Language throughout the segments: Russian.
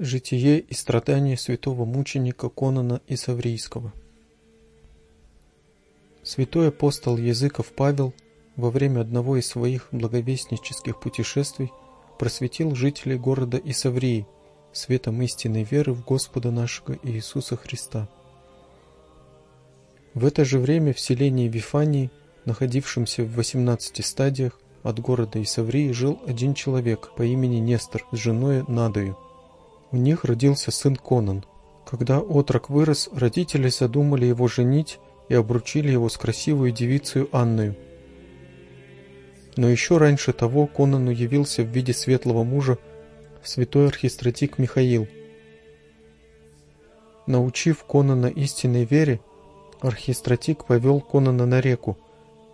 Житие и страдания святого мученика Конона Исаврийского Святой апостол Языков Павел во время одного из своих благовестнических путешествий просветил жителей города Исаврии светом истинной веры в Господа нашего Иисуса Христа. В это же время в селении Вифании, находившемся в 18 стадиях от города Исаврии, жил один человек по имени Нестор с женой Надою – у них родился сын Конан. Когда отрок вырос, родители задумали его женить и обручили его с красивой девицей Анною. Но еще раньше того Конану явился в виде светлого мужа святой архистратик Михаил. Научив Конана истинной вере, архистратик повел Конана на реку,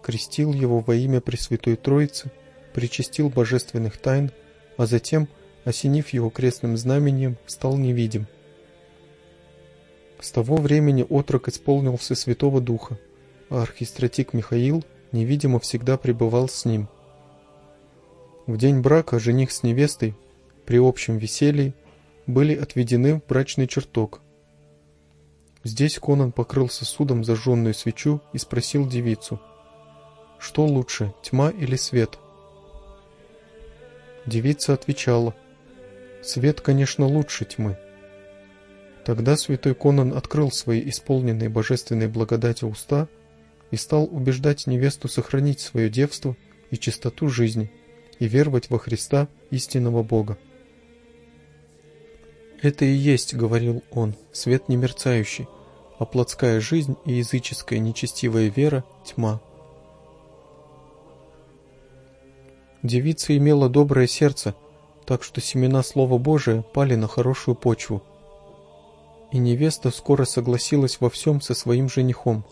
крестил его во имя Пресвятой Троицы, причастил божественных тайн, а затем – осенив его крестным знамением, стал невидим. С того времени отрок исполнился Святого Духа, а архистратик Михаил невидимо всегда пребывал с ним. В день брака жених с невестой при общем веселье были отведены в брачный чертог. Здесь Конан покрыл сосудом зажженную свечу и спросил девицу, что лучше, тьма или свет? Девица отвечала, Свет, конечно, лучше тьмы. Тогда святой Конан открыл свои исполненные божественной благодати уста и стал убеждать невесту сохранить свое девство и чистоту жизни и веровать во Христа, истинного Бога. «Это и есть, — говорил он, — свет немерцающий, а плотская жизнь и языческая нечестивая вера — тьма». Девица имела доброе сердце так что семена Слова Божия пали на хорошую почву. И невеста скоро согласилась во всем со своим женихом.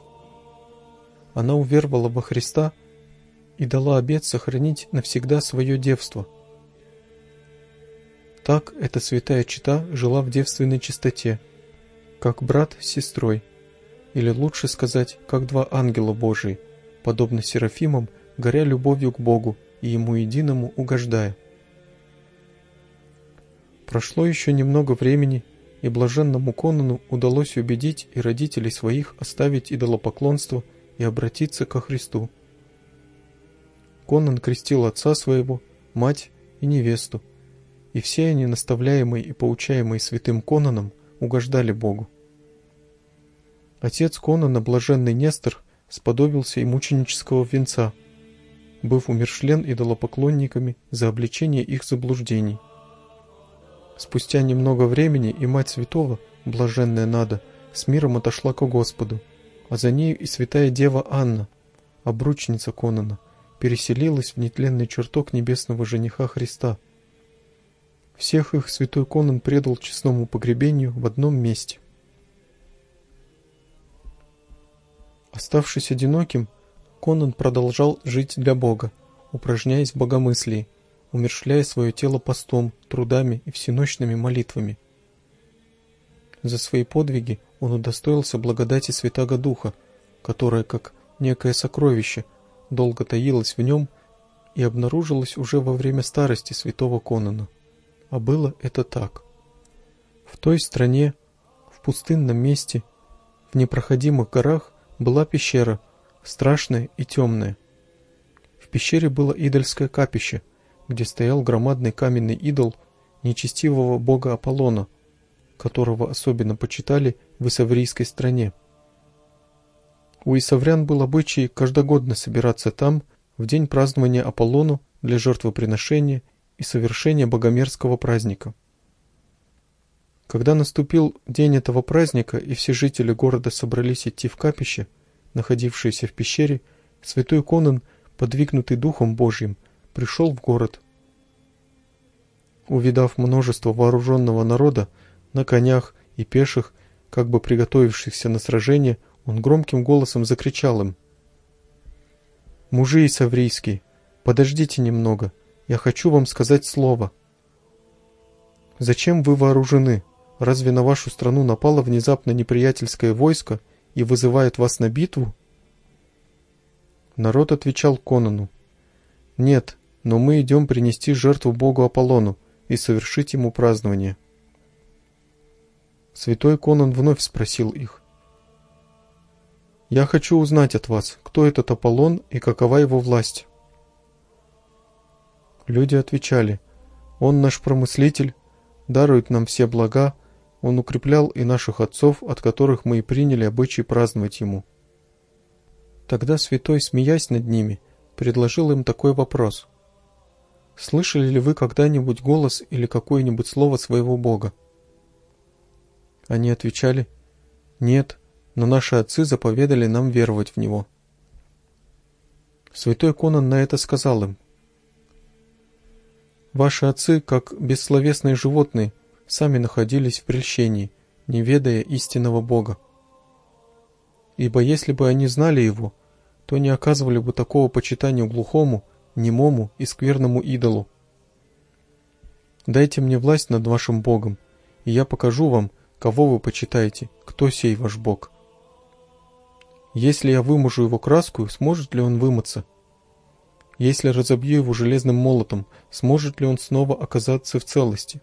Она уверовала во Христа и дала обет сохранить навсегда свое девство. Так эта святая чита жила в девственной чистоте, как брат с сестрой, или лучше сказать, как два ангела Божии, подобно серафимам, горя любовью к Богу и Ему единому угождая. Прошло еще немного времени, и блаженному Конану удалось убедить и родителей своих оставить идолопоклонство и обратиться ко Христу. Конан крестил отца своего, мать и невесту, и все они, наставляемые и поучаемые святым Конаном, угождали Богу. Отец Конана, блаженный Нестор, сподобился и мученического венца, быв умершлен идолопоклонниками за обличение их заблуждений – Спустя немного времени и мать святого, блаженная Нада, с миром отошла к Господу, а за нею и святая дева Анна, обручница Конана, переселилась в нетленный чертог небесного жениха Христа. Всех их святой Конан предал честному погребению в одном месте. Оставшись одиноким, Конан продолжал жить для Бога, упражняясь в богомыслии – умершляя свое тело постом, трудами и всеночными молитвами. За свои подвиги он удостоился благодати Святаго Духа, которая, как некое сокровище, долго таилась в нем и обнаружилась уже во время старости святого Конона. А было это так. В той стране, в пустынном месте, в непроходимых горах была пещера, страшная и темная. В пещере было идольское капище – где стоял громадный каменный идол нечестивого бога Аполлона, которого особенно почитали в Исаврийской стране. У исаврян был обычай каждогодно собираться там в день празднования Аполлону для жертвоприношения и совершения богомерзкого праздника. Когда наступил день этого праздника и все жители города собрались идти в капище, находившееся в пещере, святой Конан, подвигнутый Духом Божьим, пришел в город. Увидав множество вооруженного народа на конях и пеших, как бы приготовившихся на сражение, он громким голосом закричал им. «Мужи Исаврийские, подождите немного, я хочу вам сказать слово. Зачем вы вооружены? Разве на вашу страну напало внезапно неприятельское войско и вызывает вас на битву?» Народ отвечал Конану. «Нет, но мы идем принести жертву богу Аполлону и совершить ему празднование. Святой Конан вновь спросил их. «Я хочу узнать от вас, кто этот Аполлон и какова его власть?» Люди отвечали, «Он наш промыслитель, дарует нам все блага, он укреплял и наших отцов, от которых мы и приняли обычай праздновать ему». Тогда святой, смеясь над ними, предложил им такой вопрос. «Слышали ли вы когда-нибудь голос или какое-нибудь слово своего Бога?» Они отвечали, «Нет, но наши отцы заповедали нам веровать в Него». Святой Конан на это сказал им, «Ваши отцы, как бессловесные животные, сами находились в прельщении, не ведая истинного Бога. Ибо если бы они знали Его, то не оказывали бы такого почитания глухому, немому и скверному идолу. Дайте мне власть над вашим Богом, и я покажу вам, кого вы почитаете, кто сей ваш Бог. Если я вымажу его краску, сможет ли он вымыться? Если разобью его железным молотом, сможет ли он снова оказаться в целости?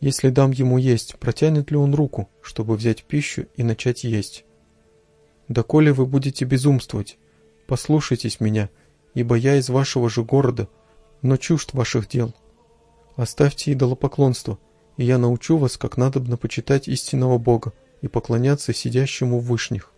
Если дам ему есть, протянет ли он руку, чтобы взять пищу и начать есть? Доколе вы будете безумствовать, послушайтесь меня, ибо я из вашего же города, но чужд ваших дел. Оставьте идолопоклонство, и я научу вас, как надобно почитать истинного Бога и поклоняться сидящему в вышних.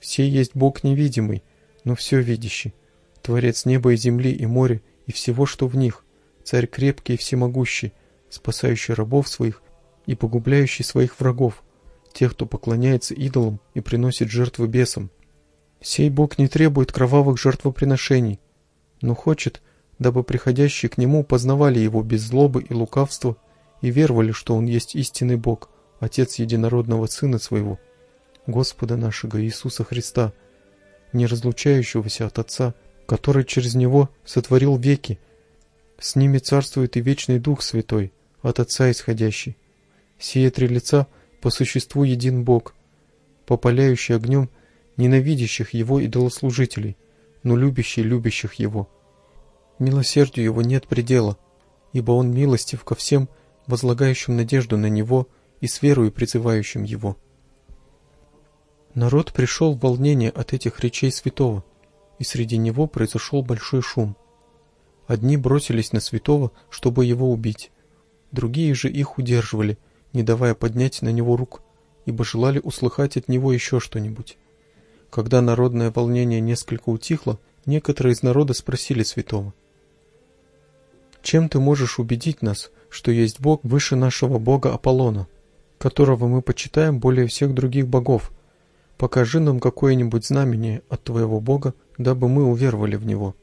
Все есть Бог невидимый, но все видящий, Творец неба и земли и моря и всего, что в них, Царь крепкий и всемогущий, спасающий рабов своих и погубляющий своих врагов, тех, кто поклоняется идолам и приносит жертвы бесам. Сей Бог не требует кровавых жертвоприношений, но хочет, дабы приходящие к Нему познавали Его без злобы и лукавства и веровали, что Он есть истинный Бог, Отец единородного Сына Своего, Господа нашего Иисуса Христа, не разлучающегося от Отца, который через Него сотворил веки. С ними царствует и вечный Дух Святой, от Отца исходящий. Сие три лица по существу един Бог, попаляющий огнем ненавидящих Его идолослужителей, но любящий любящих Его. Милосердию Его нет предела, ибо Он милостив ко всем, возлагающим надежду на Него и с верою призывающим Его. Народ пришел в волнение от этих речей святого, и среди него произошел большой шум. Одни бросились на святого, чтобы его убить, другие же их удерживали, не давая поднять на него рук, ибо желали услыхать от него еще что-нибудь. Когда народное волнение несколько утихло, некоторые из народа спросили святого. «Чем ты можешь убедить нас, что есть Бог выше нашего Бога Аполлона, которого мы почитаем более всех других богов? Покажи нам какое-нибудь знамение от твоего Бога, дабы мы уверовали в него».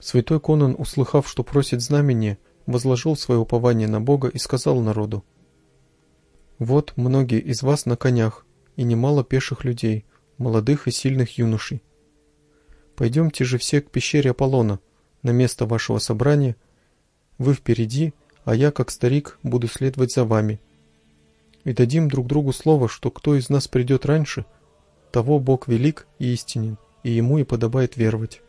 Святой Конан, услыхав, что просит знамение, возложил свое упование на Бога и сказал народу, «Вот многие из вас на конях, и немало пеших людей, молодых и сильных юношей. Пойдемте же все к пещере Аполлона, на место вашего собрания. Вы впереди, а я, как старик, буду следовать за вами. И дадим друг другу слово, что кто из нас придет раньше, того Бог велик и истинен, и ему и подобает веровать.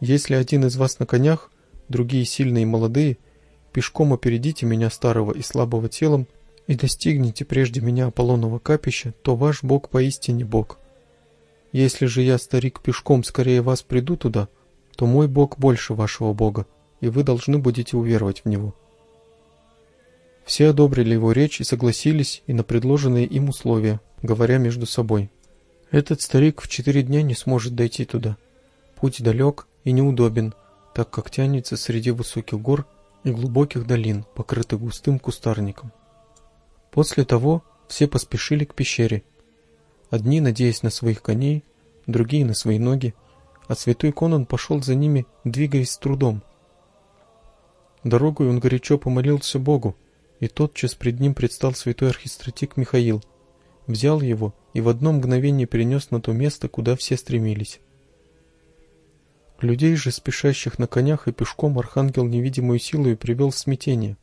Если один из вас на конях, другие сильные и молодые, пешком опередите меня старого и слабого телом и достигнете прежде меня Аполлонова капища, то ваш Бог поистине Бог. Если же я, старик, пешком скорее вас приду туда, то мой Бог больше вашего Бога, и вы должны будете уверовать в Него». Все одобрили его речь и согласились и на предложенные им условия, говоря между собой. «Этот старик в четыре дня не сможет дойти туда. Путь далек и неудобен, так как тянется среди высоких гор и глубоких долин, покрытых густым кустарником. После того все поспешили к пещере. Одни, надеясь на своих коней, другие на свои ноги, а святой Конан пошел за ними, двигаясь с трудом. Дорогой он горячо помолился Богу, и тотчас пред ним предстал святой архистратик Михаил, взял его и в одно мгновение перенес на то место, куда все стремились. Людей же, спешащих на конях и пешком, архангел невидимую силою привел в смятение,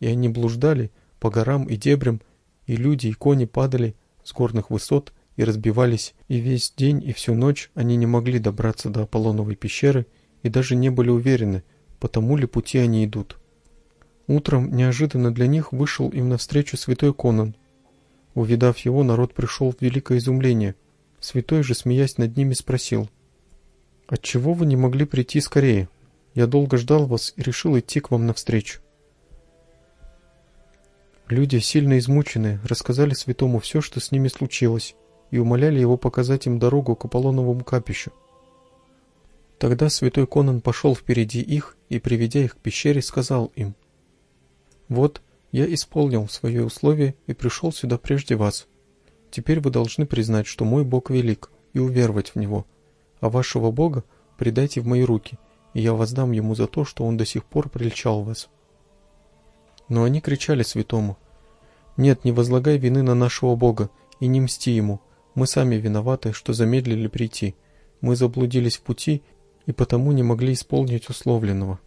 и они блуждали, по горам и дебрям, и люди, и кони падали с горных высот и разбивались, и весь день и всю ночь они не могли добраться до Аполлоновой пещеры и даже не были уверены, по тому ли пути они идут. Утром неожиданно для них вышел им навстречу святой Конан. Увидав его, народ пришел в великое изумление. Святой же, смеясь над ними, спросил, «Отчего вы не могли прийти скорее? Я долго ждал вас и решил идти к вам навстречу». Люди, сильно измученные, рассказали святому все, что с ними случилось, и умоляли его показать им дорогу к Аполлоновому капищу. Тогда святой Конан пошел впереди их и, приведя их к пещере, сказал им, «Вот, я исполнил свое условие и пришел сюда прежде вас. Теперь вы должны признать, что мой Бог велик, и уверовать в Него, а вашего Бога предайте в мои руки, и я воздам Ему за то, что Он до сих пор прельчал вас». Но они кричали святому, «Нет, не возлагай вины на нашего Бога и не мсти Ему. Мы сами виноваты, что замедлили прийти. Мы заблудились в пути и потому не могли исполнить условленного».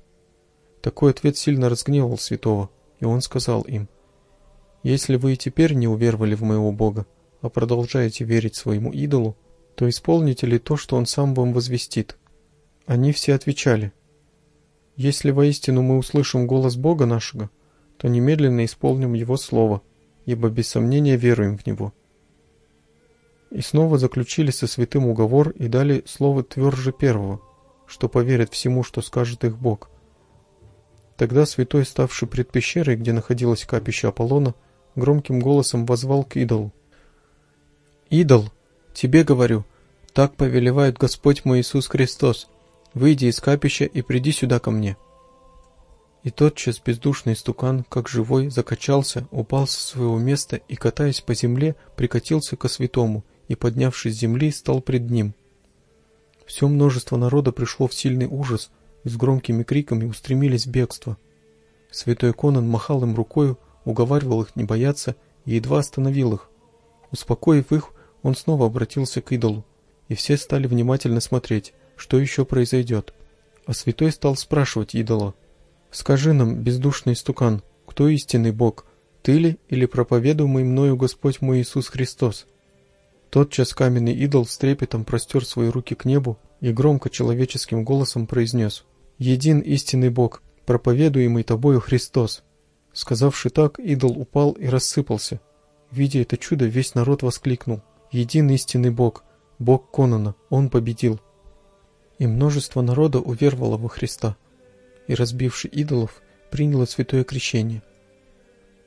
Такой ответ сильно разгневал святого, и он сказал им, «Если вы и теперь не уверовали в моего Бога, а продолжаете верить своему идолу, то исполните ли то, что он сам вам возвестит?» Они все отвечали, «Если воистину мы услышим голос Бога нашего, то немедленно исполним Его Слово, ибо без сомнения веруем в Него. И снова заключили со святым уговор и дали слово тверже первого, что поверят всему, что скажет их Бог. Тогда святой, ставший пред пещерой, где находилось капище Аполлона, громким голосом возвал к идолу. «Идол, тебе говорю, так повелевает Господь мой Иисус Христос, выйди из капища и приди сюда ко мне». И тотчас бездушный стукан, как живой, закачался, упал со своего места и, катаясь по земле, прикатился ко святому и, поднявшись с земли, стал пред ним. Все множество народа пришло в сильный ужас и с громкими криками устремились в бегство. Святой Конан махал им рукою, уговаривал их не бояться и едва остановил их. Успокоив их, он снова обратился к идолу, и все стали внимательно смотреть, что еще произойдет. А святой стал спрашивать идола — Скажи нам, бездушный стукан, кто истинный Бог, ты ли или проповедуемый мною Господь мой Иисус Христос? Тотчас каменный идол с трепетом простер свои руки к небу и громко человеческим голосом произнес «Един истинный Бог, проповедуемый тобою Христос». Сказавши так, идол упал и рассыпался. Видя это чудо, весь народ воскликнул «Един истинный Бог, Бог Конона, Он победил». И множество народа уверовало во Христа и, разбивший идолов, приняло святое крещение.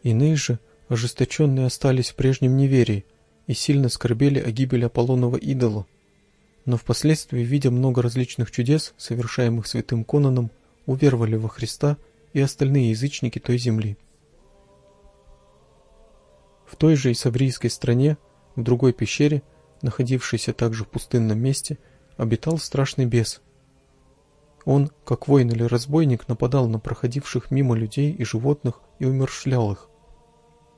Иные же, ожесточенные, остались в прежнем неверии и сильно скорбели о гибели Аполлонова идола, но впоследствии, видя много различных чудес, совершаемых святым Конаном, уверовали во Христа и остальные язычники той земли. В той же Исаврийской стране, в другой пещере, находившейся также в пустынном месте, обитал страшный бес – он, как воин или разбойник, нападал на проходивших мимо людей и животных и умершлял их.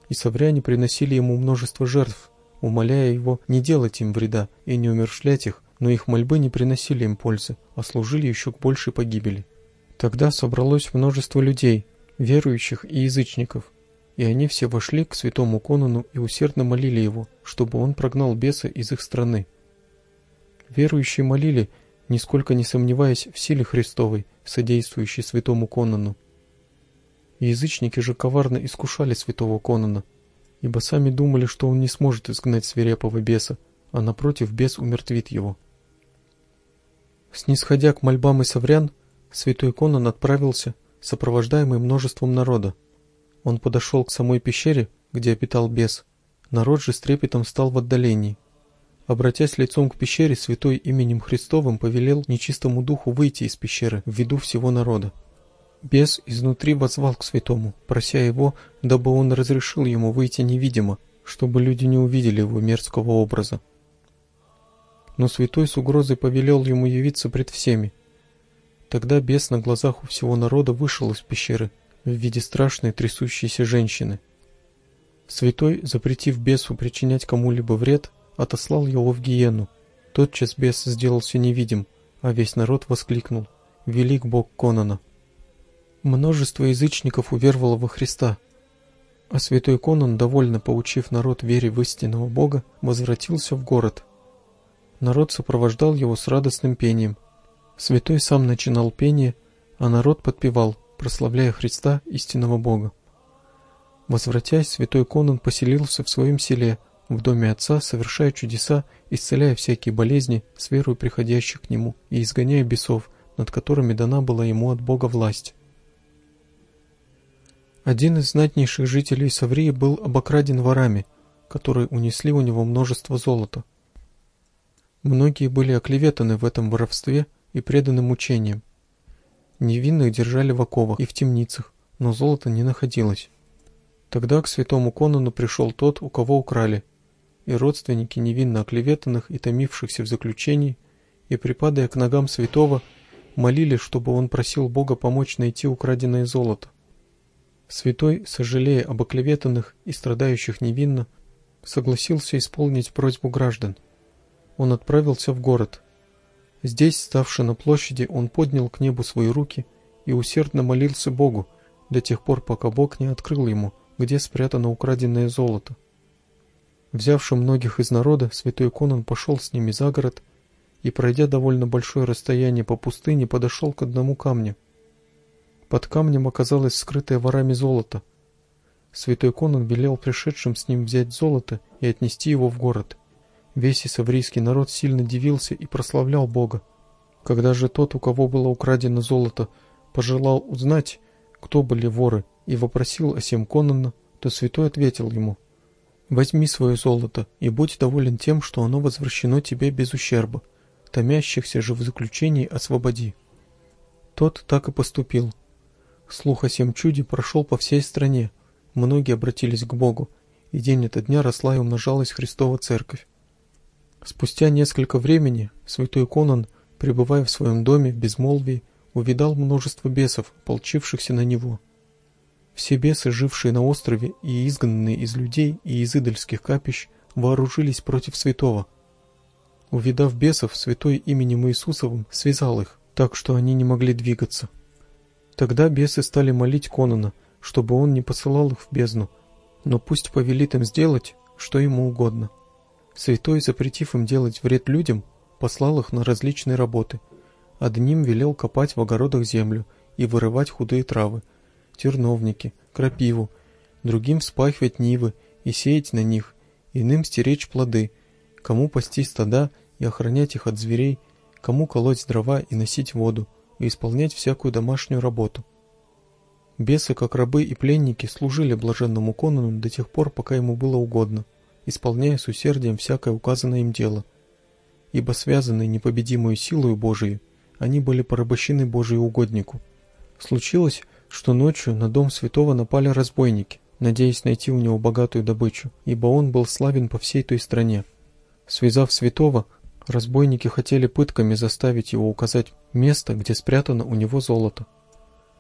И савряне приносили ему множество жертв, умоляя его не делать им вреда и не умершлять их, но их мольбы не приносили им пользы, а служили еще к большей погибели. Тогда собралось множество людей, верующих и язычников, и они все вошли к святому Конану и усердно молили его, чтобы он прогнал беса из их страны. Верующие молили нисколько не сомневаясь в силе Христовой, содействующей святому Конану. Язычники же коварно искушали святого Конана, ибо сами думали, что он не сможет изгнать свирепого беса, а напротив бес умертвит его. Снисходя к мольбам и соврян, святой Конан отправился, сопровождаемый множеством народа. Он подошел к самой пещере, где обитал бес. Народ же с трепетом стал в отдалении – Обратясь лицом к пещере, святой именем Христовым повелел нечистому духу выйти из пещеры в виду всего народа. Бес изнутри возвал к святому, прося его, дабы он разрешил ему выйти невидимо, чтобы люди не увидели его мерзкого образа. Но святой с угрозой повелел ему явиться пред всеми. Тогда бес на глазах у всего народа вышел из пещеры в виде страшной трясущейся женщины. Святой, запретив бесу причинять кому-либо вред, отослал его в гиену. Тотчас бес сделался невидим, а весь народ воскликнул «Велик Бог Конана!». Множество язычников уверовало во Христа, а святой Конан, довольно поучив народ вере в истинного Бога, возвратился в город. Народ сопровождал его с радостным пением. Святой сам начинал пение, а народ подпевал, прославляя Христа, истинного Бога. Возвратясь, святой Конан поселился в своем селе, в доме отца, совершая чудеса, исцеляя всякие болезни, с верой приходящих к нему, и изгоняя бесов, над которыми дана была ему от Бога власть. Один из знатнейших жителей Саврии был обокраден ворами, которые унесли у него множество золота. Многие были оклеветаны в этом воровстве и преданы мучениям. Невинных держали в оковах и в темницах, но золота не находилось. Тогда к святому Конану пришел тот, у кого украли, и родственники невинно оклеветанных и томившихся в заключении, и, припадая к ногам святого, молили, чтобы он просил Бога помочь найти украденное золото. Святой, сожалея об оклеветанных и страдающих невинно, согласился исполнить просьбу граждан. Он отправился в город. Здесь, ставши на площади, он поднял к небу свои руки и усердно молился Богу до тех пор, пока Бог не открыл ему, где спрятано украденное золото. Взявши многих из народа, святой Конан пошел с ними за город и, пройдя довольно большое расстояние по пустыне, подошел к одному камню. Под камнем оказалось скрытое ворами золото. Святой Конан велел пришедшим с ним взять золото и отнести его в город. Весь исаврийский народ сильно дивился и прославлял Бога. Когда же тот, у кого было украдено золото, пожелал узнать, кто были воры, и вопросил о сем Конана, то святой ответил ему, «Возьми свое золото и будь доволен тем, что оно возвращено тебе без ущерба, томящихся же в заключении освободи». Тот так и поступил, Слух о сем чуде прошел по всей стране. Многие обратились к Богу, и день ото дня росла и умножалась Христова Церковь. Спустя несколько времени святой Конан, пребывая в своем доме в безмолвии, увидал множество бесов, полчившихся на него. Все бесы, жившие на острове и изгнанные из людей и из идольских капищ, вооружились против святого. Увидав бесов, святой именем Иисусовым связал их, так что они не могли двигаться. Тогда бесы стали молить Конана, чтобы он не посылал их в бездну, но пусть повелит им сделать, что ему угодно. Святой, запретив им делать вред людям, послал их на различные работы. Одним велел копать в огородах землю и вырывать худые травы, терновники, крапиву, другим вспахивать нивы и сеять на них, иным стеречь плоды, кому пасти стада и охранять их от зверей, кому колоть дрова и носить воду, и исполнять всякую домашнюю работу. Бесы, как рабы и пленники, служили блаженному Конану до тех пор, пока ему было угодно, исполняя с усердием всякое указанное им дело. Ибо связанные непобедимую силою Божией, они были порабощены Божию угоднику. Случилось, что ночью на дом святого напали разбойники, надеясь найти у него богатую добычу, ибо он был славен по всей той стране. Связав святого, Разбойники хотели пытками заставить его указать место, где спрятано у него золото.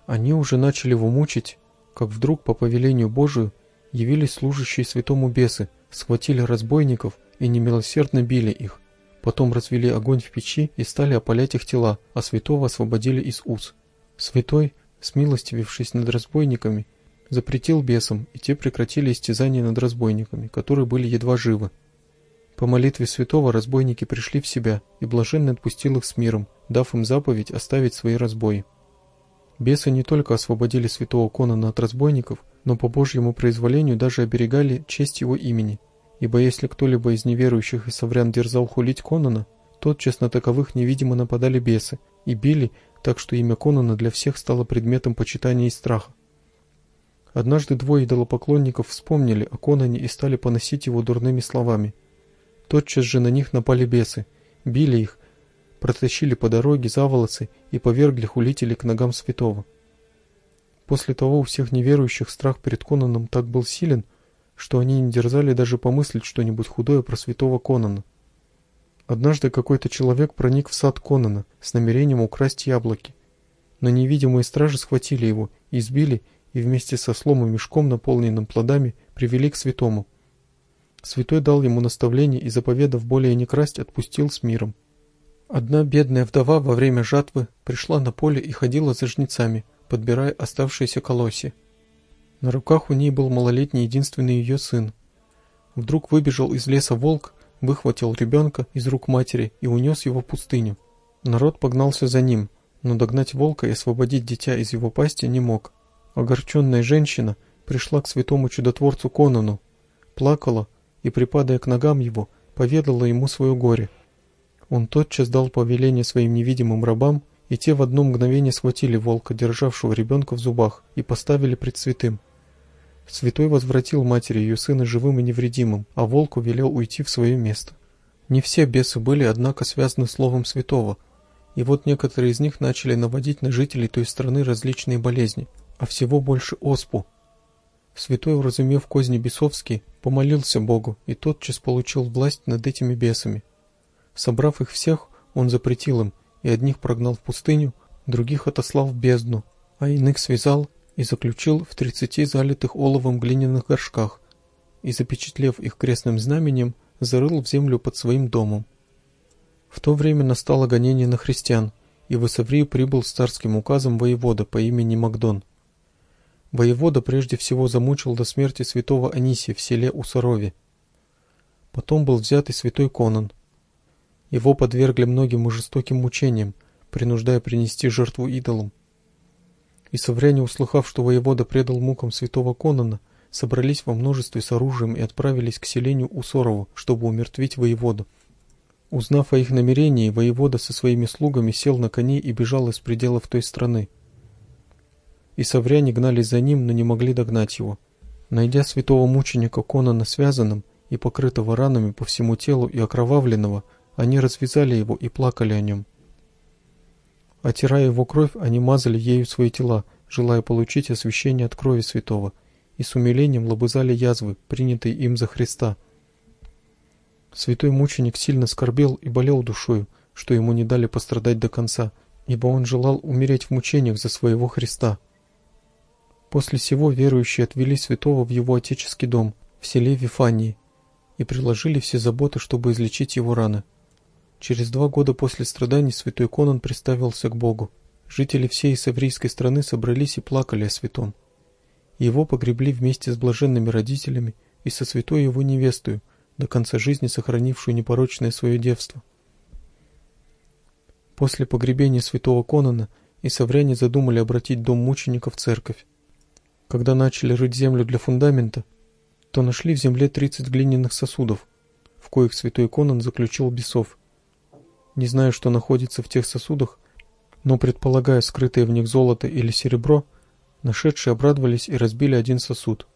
Они уже начали его мучить, как вдруг по повелению Божию явились служащие святому бесы, схватили разбойников и немилосердно били их. Потом развели огонь в печи и стали опалять их тела, а святого освободили из уз. Святой, смилостивившись над разбойниками, запретил бесам, и те прекратили истязание над разбойниками, которые были едва живы. По молитве святого разбойники пришли в себя, и блаженный отпустил их с миром, дав им заповедь оставить свои разбои. Бесы не только освободили святого Конана от разбойников, но по Божьему произволению даже оберегали честь его имени, ибо если кто-либо из неверующих и соврян дерзал хулить Конана, тотчас на таковых невидимо нападали бесы и били, так что имя Конана для всех стало предметом почитания и страха. Однажды двое идолопоклонников вспомнили о Конане и стали поносить его дурными словами – Тотчас же на них напали бесы, били их, протащили по дороге за волосы и повергли хулителей к ногам святого. После того у всех неверующих страх перед Конаном так был силен, что они не дерзали даже помыслить что-нибудь худое про святого Конана. Однажды какой-то человек проник в сад Конана с намерением украсть яблоки. Но невидимые стражи схватили его, избили и вместе со слом и мешком, наполненным плодами, привели к святому. Святой дал ему наставление и, заповедав более не красть, отпустил с миром. Одна бедная вдова во время жатвы пришла на поле и ходила за жнецами, подбирая оставшиеся колосья. На руках у ней был малолетний единственный ее сын. Вдруг выбежал из леса волк, выхватил ребенка из рук матери и унес его в пустыню. Народ погнался за ним, но догнать волка и освободить дитя из его пасти не мог. Огорченная женщина пришла к святому чудотворцу Конану, плакала и, припадая к ногам его, поведала ему свое горе. Он тотчас дал повеление своим невидимым рабам, и те в одно мгновение схватили волка, державшего ребенка в зубах, и поставили пред святым. Святой возвратил матери ее сына живым и невредимым, а волку велел уйти в свое место. Не все бесы были, однако, связаны словом святого, и вот некоторые из них начали наводить на жителей той страны различные болезни, а всего больше оспу. Святой, уразумев козни бесовские, помолился Богу и тотчас получил власть над этими бесами. Собрав их всех, он запретил им, и одних прогнал в пустыню, других отослал в бездну, а иных связал и заключил в тридцати залитых оловом глиняных горшках, и, запечатлев их крестным знаменем, зарыл в землю под своим домом. В то время настало гонение на христиан, и в Исаврию прибыл с царским указом воевода по имени Магдон. Воевода прежде всего замучил до смерти святого Анисия в селе Усарове. Потом был взят и святой Конан. Его подвергли многим жестоким мучениям, принуждая принести жертву идолам. И совряне, услыхав, что воевода предал мукам святого Конана, собрались во множестве с оружием и отправились к селению Усорову, чтобы умертвить воеводу. Узнав о их намерении, воевода со своими слугами сел на коней и бежал из пределов той страны. И совряне гнались за ним, но не могли догнать его. Найдя святого мученика Конана связанным и покрытого ранами по всему телу и окровавленного, они развязали его и плакали о нем. Отирая его кровь, они мазали ею свои тела, желая получить освящение от крови святого – и с умилением лобызали язвы, принятые им за Христа. Святой мученик сильно скорбел и болел душою, что ему не дали пострадать до конца, ибо он желал умереть в мучениях за своего Христа. После сего верующие отвели святого в его отеческий дом, в селе Вифании, и приложили все заботы, чтобы излечить его раны. Через два года после страданий святой Конан представился к Богу. Жители всей саврийской страны собрались и плакали о святом. Его погребли вместе с блаженными родителями и со святой его невестою, до конца жизни сохранившую непорочное свое девство. После погребения святого Конана и совряне задумали обратить дом мученика в церковь. Когда начали рыть землю для фундамента, то нашли в земле 30 глиняных сосудов, в коих святой Конан заключил бесов. Не знаю, что находится в тех сосудах, но предполагая скрытое в них золото или серебро – Нашедшие обрадовались и разбили один сосуд.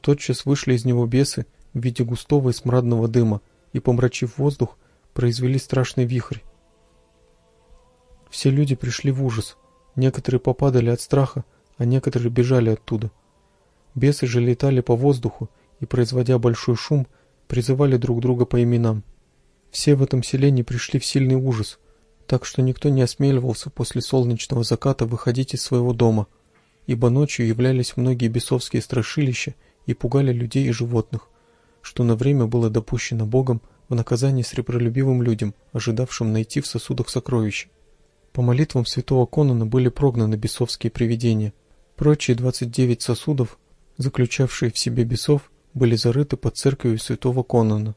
Тотчас вышли из него бесы в виде густого и смрадного дыма и, помрачив воздух, произвели страшный вихрь. Все люди пришли в ужас. Некоторые попадали от страха, а некоторые бежали оттуда. Бесы же летали по воздуху и, производя большой шум, призывали друг друга по именам. Все в этом селении пришли в сильный ужас, так что никто не осмеливался после солнечного заката выходить из своего дома – ибо ночью являлись многие бесовские страшилища и пугали людей и животных, что на время было допущено Богом в наказание сребролюбивым людям, ожидавшим найти в сосудах сокровища. По молитвам святого Конона были прогнаны бесовские привидения. Прочие 29 сосудов, заключавшие в себе бесов, были зарыты под церковью святого Конона.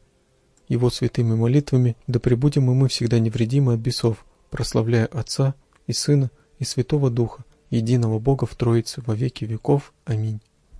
Его святыми молитвами да пребудем и мы всегда невредимы от бесов, прославляя Отца и Сына и Святого Духа, единого Бога в Троице во веки веков. Аминь.